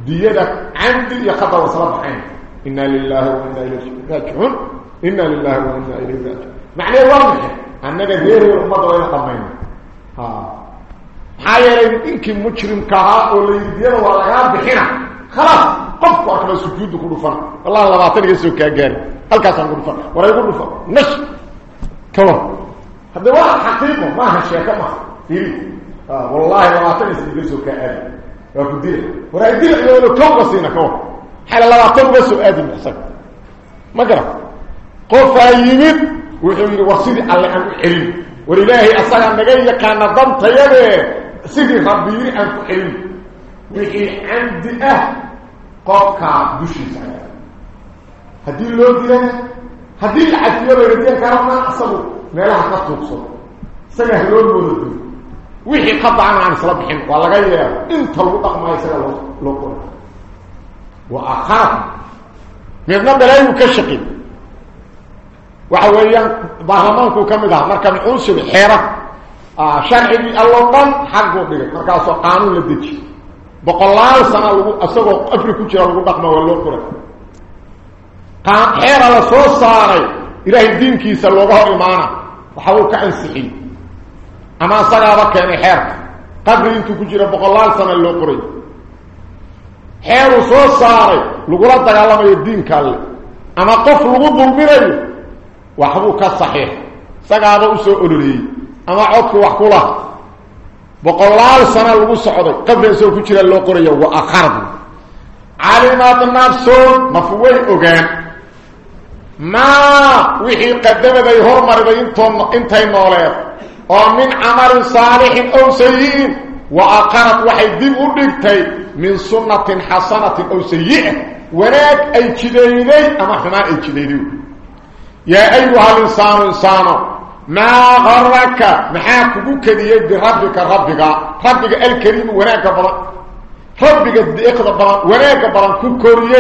ديدك عندي يا خطر وصلاة عين ان لله وإنا إليه راجعون. ان لله وإنا إليه راجعون. معني واضح. ان غير امه ولا قمين. ها. حاير إنك مجرم كها ولا يدير ولا غاب بحنا خلاص. قف اكل السجود كله فرق الله لا تنسى سوكا غير هلكا سان كله فرق ولا يقول فرق نش. كما هذا واحد حقيقه ما هي شيء كما في آه والله لا تنسى سوكا غير وكدير ورايدين انه توقف سينا كو حل لا توقف بس ادي حسب ما قرا قف يمد وحمر وسيد الله ان علم ولله أصلا ما جاي كان نظام طيب سيدي ربي ان علم وهي عند آه قف كا دشي سايا هدي لو دينا هدي العتيه اللي بدي كرمنا أصلا ما لها قط تقصد سنه لو مو دينا ah loo loo qora wa aakharata midna balaayu ka shaqi waxa weeyaan baarlamaankuu ka mid ahaa marka muxuu sugay xeera sharcigii alloo dhan xagguu dhigay markaasoo qaanuun la deji boqolaal sana lagu isagoo afri ku jira lagu dhaqma waa loo qoray xeera la soo saaray ilaahay diinkiisa looga hor imaana waxbuu ka ansixiyey أما صغابا كان يعني حير. قبل أنتو كجير بقلال سنة اللو قريب حير وصوه صاري لقرات دقاء الله ما يدين كال أما قف لقود المرأي وحبو كالصحيح صغابا اسو قلولي أما عطف وحكولا. بقلال سنة اللو صحيح قبل أنتو كجير اللو قريب واخرد علمات النفس مفوه اغان ما وحي قدم بي هرمر بي انتو انتو نوليه ومن عمر صالح أو سيئ وآقارت وحي دي ودكتي من سنة حسنة أو سيئة وراك أي كديني أما حما أي كديني يا أيها الإنسان إنسان ما غرك محاك بكدي يد ربك ربك ربك الكريم وراك بلا ربك إقضى بلا وراك بلا كوري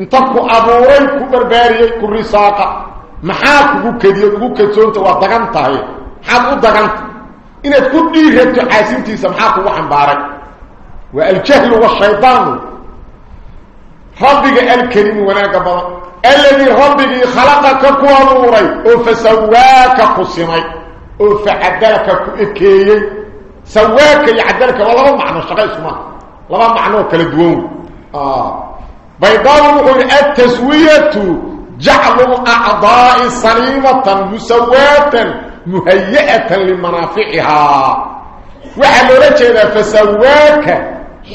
انتبك أبوري كبرباري كبرساق محاك بكدي يد بكدي يد بكدي يد بكدي يد بكدي يد بكدي يد بكدي يد بكدي يد بكدي يد بكدي يد بكدي يد بكدي يد حق الضغنت إن تكدير هيت حاسمتي سمحاك وحن بارك. والجهل والشيطان. ربك الكريم وناك بضا الذي ربك خلقك كواموري وفسواك قسمي. وفعدلك كوئكيي. سواك يعدلك. والله ما معنى الشغل اسمه. الله ما معنى كالدوم آه. بيضاهم التسوية. جعلوا أعضاء صليمة مسواتا مهيئة لمنافعها وحلو رجل فسواك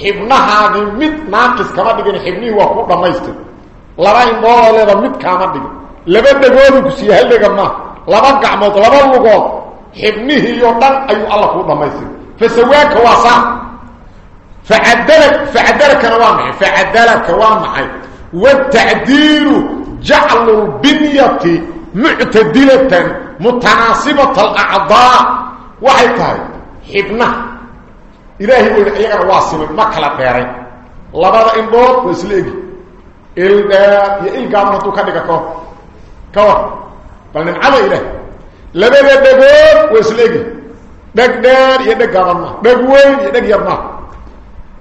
حبنها من مت ناقص كما ديقن حبني وقود ما يستد لرأي مولا دي مت كما ديقن لبن دقودو كسي هل ديقن أيوة ما لبن قعموت لبن لقود حبنه يوطن أيو الله قود ما فسواك واسع. فعدلك فعدلك نوامح فعدلك نوامح والتعديل جعل البنية معتدلة. متناسبة الأعضاء. وحيطاي حبنا إلهي قول إيقر واسم مكلا بيري لبدا إن بوض ويسليقي. إل إل قامنا تو كدك كو كو بل ننعلى إله. لبدا إن بوض ويسليقي. دك دار يدك قامنا دك وين يدك يبنا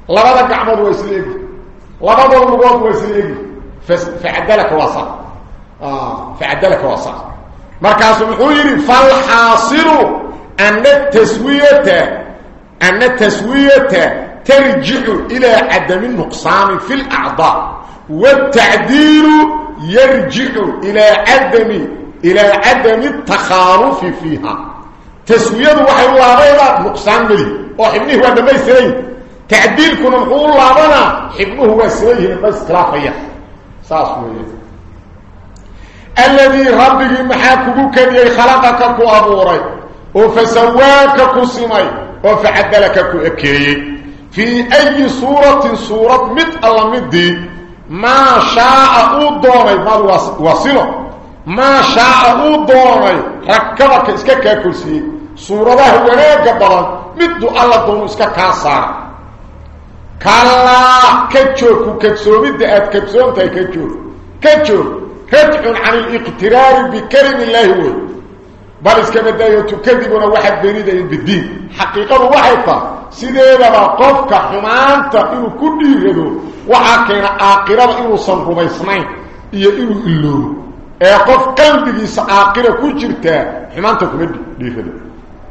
لبدا قامنا ويسليقي. لبدا المبوض ويسليقي. فعدلك وصا آه، فعدلك وصا مركز الحوير فالحاصل أن التسوية أن التسوية ترجع إلى عدم النقصان في الأعضاء والتعديل يرجع إلى عدم إلى عدم التخالف فيها تسوية وحي الله غير نقصان لي وحبنه هو دمي سري تعديل كنا نقول الله غير حبنه هو سري بس خلافية ساسوية الذي ربه محاكو كبير خلقك أبوري وفسواك كسمي وفعدلك لك كأكي في أي سورة سورة مت الله مت ما شاء أودوني ما وصلة. ما شاء أودوني ركبك إسكاك كرسي صورة ده وليك بلان مت الله دون إسكاك كاسار. كلا كتشور كتشور مت أت كتشور كتشور كتشور فتح عن الاقترار بكرم الله هو بل كما بدايه تكذبون واحد بريد بالدين. حقيقة وحيطه سيده لما قفك حمان تقيل كديرده وحاكينا آقره إنو صنقوا بيسمعين إيا إنو إلو. إيا قف كان بيس آقره كجرته حمان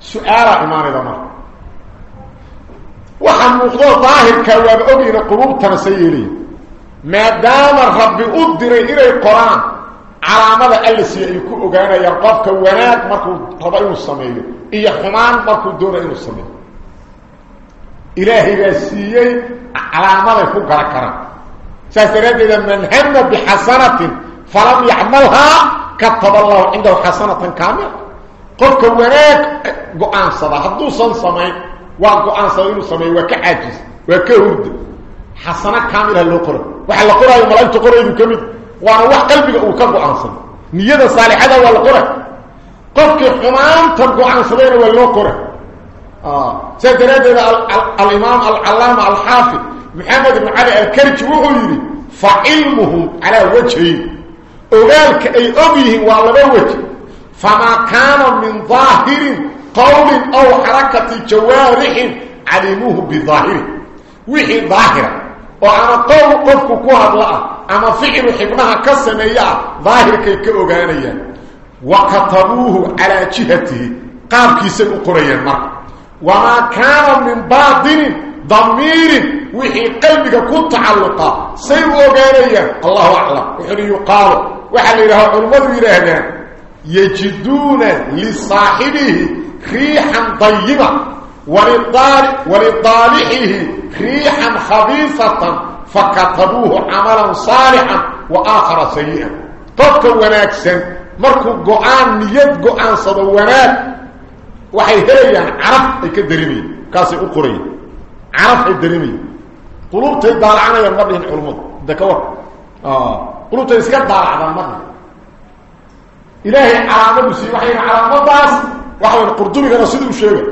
سؤال عمان دمر وحن مخضوع ظاهر كواب أبين قلوب تنسيلي ما دام الرب أدر إلى القرآن على ماذا قال لسي يكون أغانا يرقف كوانات مركو طبعين السمين إيا خمان مركو دونين السمين إلهي بسيئي على مدى يفوق على كرام سأسترد إذا من هم بحسنة فلم يعملها كتب الله عنده حسنة كاملة. قلت وراك قعان صدا حدو صن صمي وقعان صن صمي وكعاجز وكهود حسنا كاملة اللي قرأ. وحل قرأ يوم الان تقرأ يوم كمي وأنا وح قلبك أو كقعان صن نيادة صالحة ده ولا قرأ. قلت حمام تبقى عن صدين ولا قرأ. آه. سيدنا دينا الإمام العلام الحافظ محمد بن علي الكرج وعيري فعلمهم على وجهه. اغالك أي أبيه وعلى وجهه. فما كان من ظاهر قول أو حركة جوارح علموه بظاهره. وحي ظاهرة. وأنا قول قفك كوهد الله أما فعل حبنها كسنية ظاهر كي كأغانيا وكتبوه على جهته. قام كيسا قريا مرة وما كان من باطن ضمير. وحي قلبك كنت تعلقا سيب أغانيا الله أعلم. وحي يقال. وحي له علماء يرهدان يجدون لصاحبه ريحا طيبة ولطالحه ريحا خبيثة فكتبوه عملا صالحا وآخر سيئا. طبقا وناكسا مركو قعان نيد قعان صدوانات وحي هليان عرف اي كدريمي كاسي أقري. عرف اي دريمي قلوبتي دالعنا يا مبين علمات دكور آه. قلوبتي اسكت دالعنا مبين إلهي علامة بسي وحي علامة داس وحي القردومي كان سيدو الشيء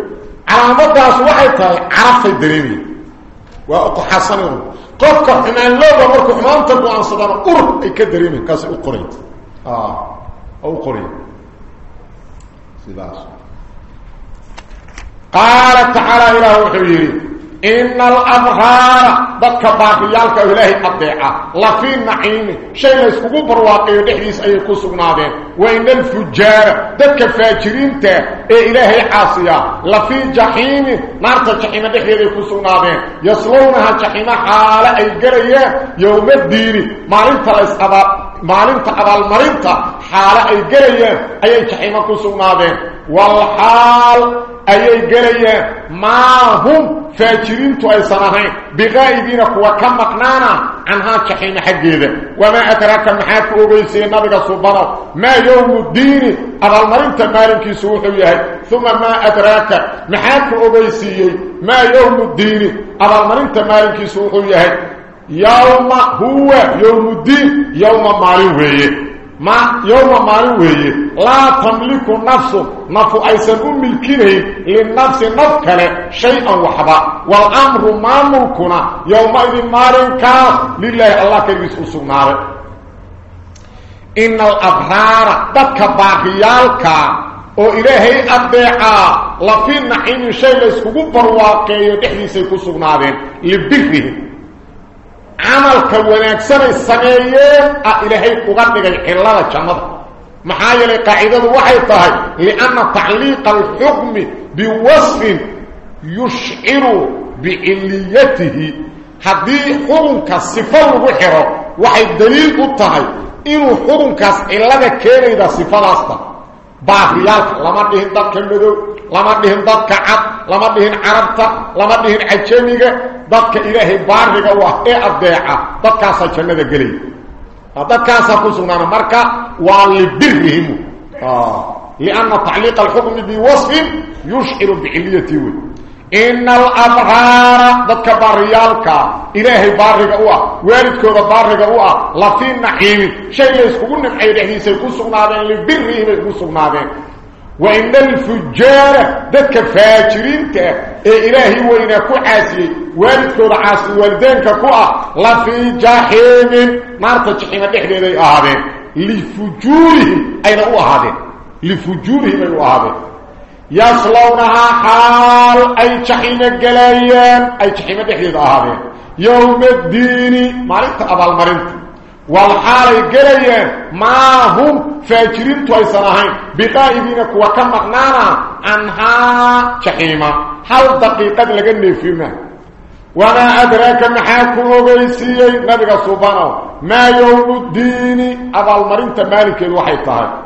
علامة داس وحي تاي عرف الدريمي. وأقو حسنه قفك حمان لوبا مركو حمان تبقى عن صدام قرب أي كدريمي كاسي أقريت آه أو قريت. سيداس قال تعالى إله وحبيري إن الأبرار ضدك باقيالك إلهي أبديعة لفي النعيم. شيء يسكبوا برواقي ودحديث أي كسقنادين وإن الفجار ضدك فاجرين تا إلهي عاصية لفي جحيم. نارت جحيم دحديث أي كسقنادين يصلونها جحيم حالة أي قرية يوم الدين مالين ترى maalinta abaalmarinta xaalo ay gelayaan ayay jaxiimo ku sugnaadeen walxaal ayay gelayaan maa hum faajiriintu aysan ahayn biqaa'ibiina kuwa ka maqnaana canhaa jaxiimo xaggeeda wamaa adraaka maxaad ku ogeysiiyey nabiga subano maa yowmu ddiini abaalmarinta maalinkiisu wuxuu yahay uma maa adraaka maxaad ku ogeysiiyey maa yowmu ddiini abaalmarinta maalinkiisu wuxuu yahay هو يوم الدين يوم مالي ويه ما يوم مالي ويه لا تملك نفس نفس أيسن أملكينه للنفس نفكله شيئا وحبا. والأمر ما ملكنا. يومئذ مالي كاف لله الله كيبس أسونا إن الأبرار دك باقيالك. oo ilaahay adeeca la fi naxin shay la isku barwaaqeeyo dhixdiisay ku عملك وناكسن السميين آه، إلهي قغنق الحلالة جمد محايا لقاعدة وحيطها لأن تعليق الحكم بوصف يشعر بإليته هذه حكمك الصفة الوحرة وحي الدليل قطها إنه حكمك إلا كان إذا باهيال لما دين دات كندو لما دين دات كعب لما دين عربتا لما دين عجميغا دك اله بارغا واه اي ابيعا دك كاسا جنده غلي هذا كاسا كوسنا ماركا والبرهم آه لأن تعليق الحكم بوصف يشعر بعليته إن الأبغار ذاتك باريالك. إلهي بارغة أوه والدك بارغة أوه لفين نحيم شيء يسكون نحيم حين سيكون صغنا لبره يسكون صغنا وإن الفجار ذاتك فاترينك إلهي وإنك عاسي. والدك عاسي. والدينك كوه لفين جاحيم مارتا جحيم بحدي ذي أهدين لفجوره أين أهدين لفجوره أين أهدين يصلونها حال أي جحيم الجلايان أي بحدي ذي أهدين يوم الدين مالك أبا المرنت والحال قليا ما هم فاجرين تويسانهين بقائبين كوا كم مقنانا عنها شحيمة. هل دقيقة لقني فيما وما أدراك محاكم وبيسيي نبي سبحانه ما يوم الدين؟ أبا المرين تمالك الوحي طهي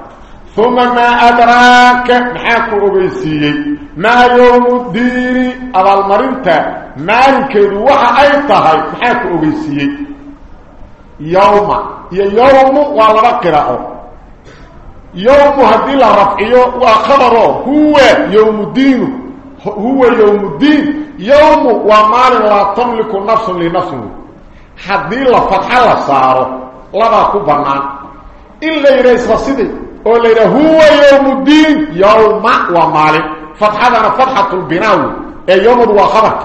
ثم ما أدراك محاكم وبيسيي ما يوم الدين؟ أبا المرين تمالك الوحي طهي محاكم وبيسيي يوم يوم قراءه يوم هدي له رفعيه وخبره. هو يوم الدين هو يوم الدين. يوم ومال لا تملك نفس لنفس هدي له فتح له صار. لا رصيدي ولا هو يوم الدين يوم ومال فتح هذا فتحة البناء. يوم وخبرك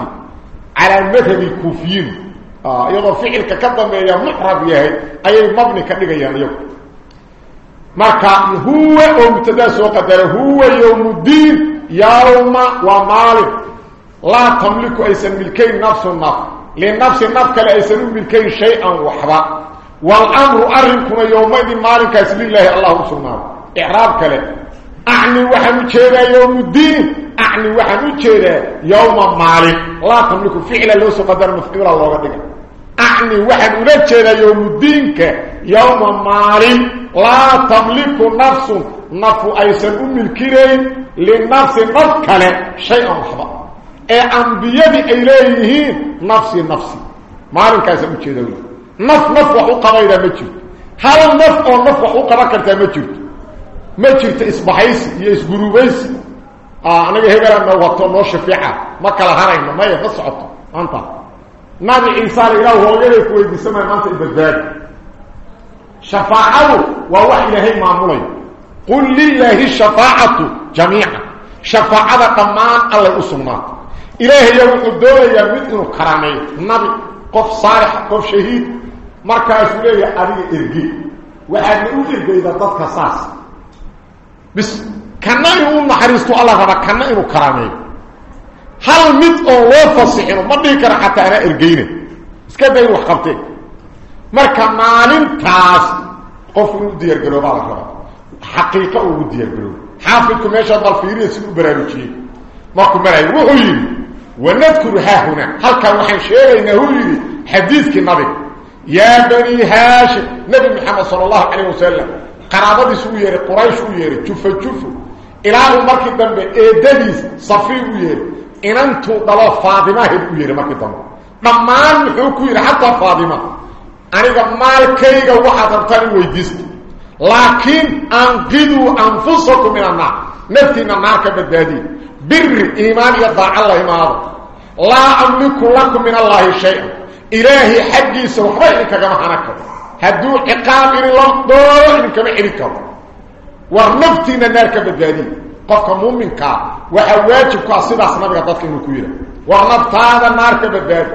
على المذهب الكوفيين. آه يضو فعلك كدمبيا محرب يهي أي مبني كدغيان يوم marka huwa oo mubtada soo qadara huwa yawm الدين يوم ومالك لا تملك ايسن ملكين نفس النفس. لنفس النفس لا ايسن ملكين شيئا وحبا. والأمر أرنكم يومئذ مالك اسم الله الله سبحانه. إعراب كله. أعني وحن جيدا يوم الدين أعني وحن جيدا يوم مالك. لا تملك فعلا لو سو قدر مفعول الله دغ أعني وحن جيدا يوم الدين يوم مالك. لا تملك نفس نفس ايسن ملكين لنفس نفس كله شيئا وحبا أي انبيادي اليهين نفسي نفسي مالك اسم جيدا نف نف وحو قبيدا جرت هل نف أو نف وحو كرتا ما جرت ما إصبحيس يا اسغروبيس آه أنا هيغلا ما وقتو نو شفيعة. ما كلا هرين ما يفصعط أنت. نبي عيسى إلى هو يلي كويدي سما أنت بدال شفاعة ووحي له معمولي قل لله الشفاعة جميعا. شفاعة كمان الله أسمنا. إلهي يوم الدنيا مثل كرامه نبي قف صالح قف شهيد. leeyahay adiga erge waxaadna u ergayda dadka saas bis بس كان ما نحرسته على ربك كان انه كرامي. هل مد أو لو فسخنه ما ديكر حتى أنا ارجينه اسك داير وخبطي مركا مالين تاس. قفل ودير قلوب على ربك حقيقة ودير قلوب. حافظكم ما شاء الله في ريس البرامجي ماكم مراي روحي ونذكر ها هنا. هل كان وحي شيء هولي حديثك النبي يا بني هاشم. نبي محمد صلى الله عليه وسلم. قرابتي سو يري قريش سو يري جف جف. إلى مركي دنب ايدديس صفي يري. ان انتو دلو فاطمة هي يري دنب ضمان وحو كو يري حتى فاطمة. انيغا مالكيغا waxa rabtaan weydiist laakiin anqidu anfusakum min an-nar naftina naarka badbaadi bir iimaan ya daa Allah imaado la amliku lakum min Allah shay'an إلهي حقي سوحبا إنك كما حنك هدو عقاب إن الله دور إنك ما إليك ورنفتنا النار كبدادي قفك مؤمنك وحواجبك أصيدا سنبغا ضدك إنه كويرا ورنفتنا النار كبدادي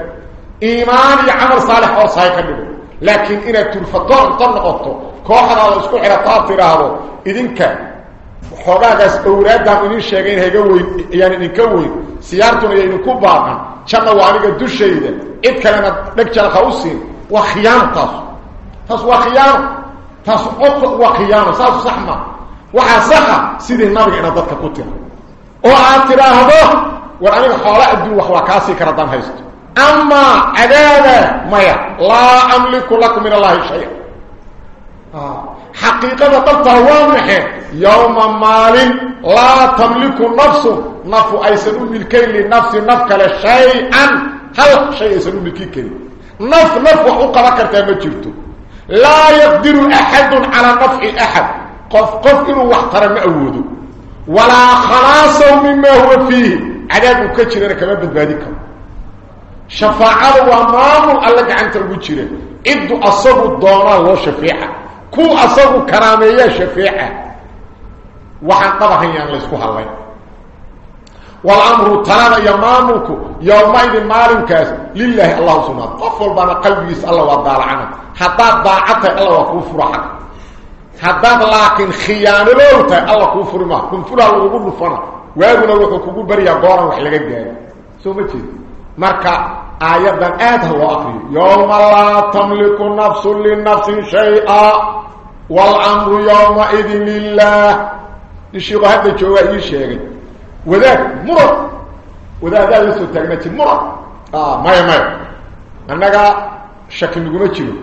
إيماني عمل صالح أو صحيح كبير لكن إنا تلفتور طنقطو كوحنا على اسكو حرطات تراهو إذنك xogaagaas awraadaan idin sheegayn haga weyn yani idinka weyn siyaartuna iyo idinku baaqan janna waa aniga dushayda cid kalena dheg jalqa u siin waa khiyaano تسوى خيار تسقط وخيار صاف صحما وعسق سيد النبي ان ضدك قتل أو اعترا هذا؟ وأنا خاله ادي وخوا كاسي كردان هيست. أما عدالة ميا لا أملك لكم من الله شيء آه. حقيقة طلبتها وامحة. يوم مال لا تملك نفس. نفو أي سنو ملكي لنفس. نفك لشيئا. هل شيء سنو ملكي كي نف نف وحقا بكرتها ما لا يقدر أحد على نفع أحد. قف قف إنه واحترم أوده ولا خلاصه مما هو فيه. عذاب كتير كما بدبادكم شفاعة وامام الله عنك الوجيره إدو أصبوا الدونا الله شفيعة. كو أصابوا كرامية شفيعة. وحن طبعا يعني لسكو هلاي والأمر تلانا يمامك يومئذ مالك لله الله سبحانه. قفل بنا قلبي يسأل الله وضال عنه. حتى ضاعته الله وكفر حق حتى لكن خيانة لوته الله كفر ما كنفر الله وقل فنا ويقول الله كفر بريا قورا وحلقة جاري سو ما تشيد مركا آيات آيات هو وذاك مرض. وذاك ذا يسو تغنتي مرض. آه مايا مايا أنك شكل نقوم تشيلو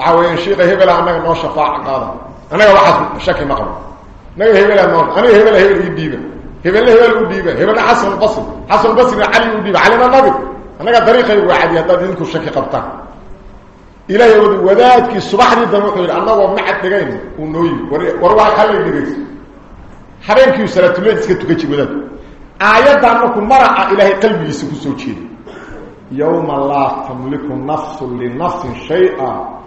عاوين الشيخ هبلا أنك نو شفاعة قادة أنك واحد شكل مقبل أنك هبلا نو أنك هبلا هبلا يديبا هبلا هبلا يديبا هبلا حسن البصر. حسن البصر علي يديبا علينا النبي أنك طريقة وعادي هذا دينكو الشكل قبطان. إلهي ودادك الصباح دموحو يقول أنه ومنعد دقين ونوي ورواح خلي دقيس حبينك يسرى تلويد سكتو كيشي وداد آيات أنكم مرأة إلهي قلبي يسكو سوچي يوم الله تملك نفس لنفس شيئا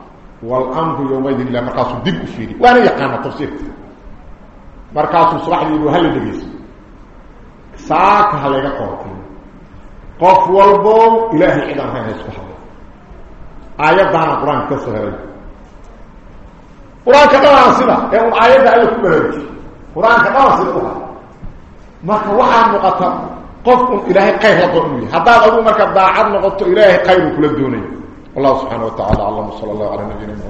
والأمر يومئذ الله مركاسو دب فيني وانا يقانا تفسير مركاسو الصباح دي يقول هل دقيس ساك هل يقانا قف والبو إلهي إذا هاي سبحانه aayaddaana qur-aanka ka soo helay qur-aanka dhanaan sida ee un aayadda alla ku baraarujiy قرآن كما وصلتها مكة وحا مقطع قف إلهي قيه لقومي حتى أبو مكة داعا نقطع إلهي قيه لكل الدوني سبحانه وتعالى علم صلى الله عليه وسلم